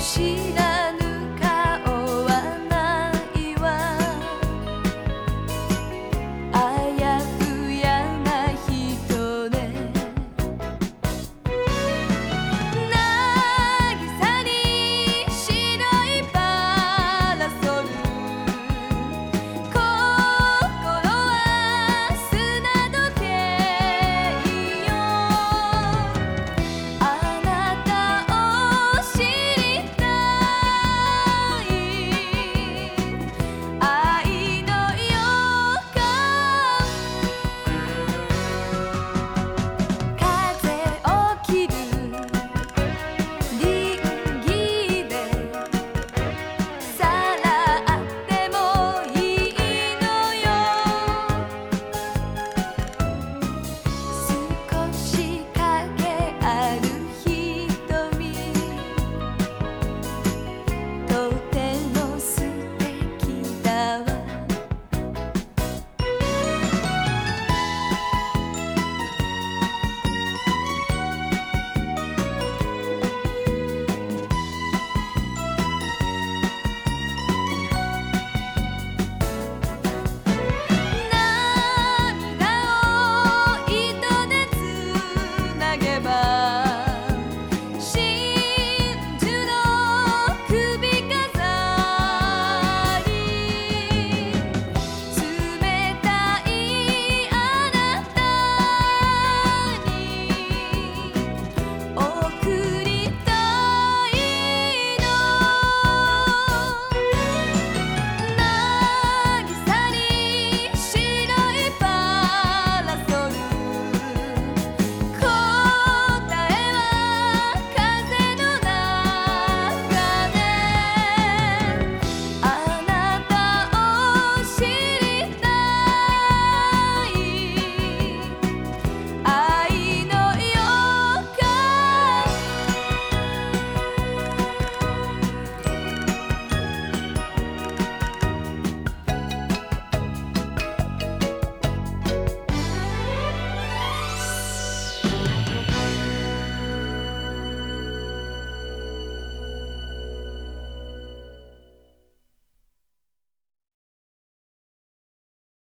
she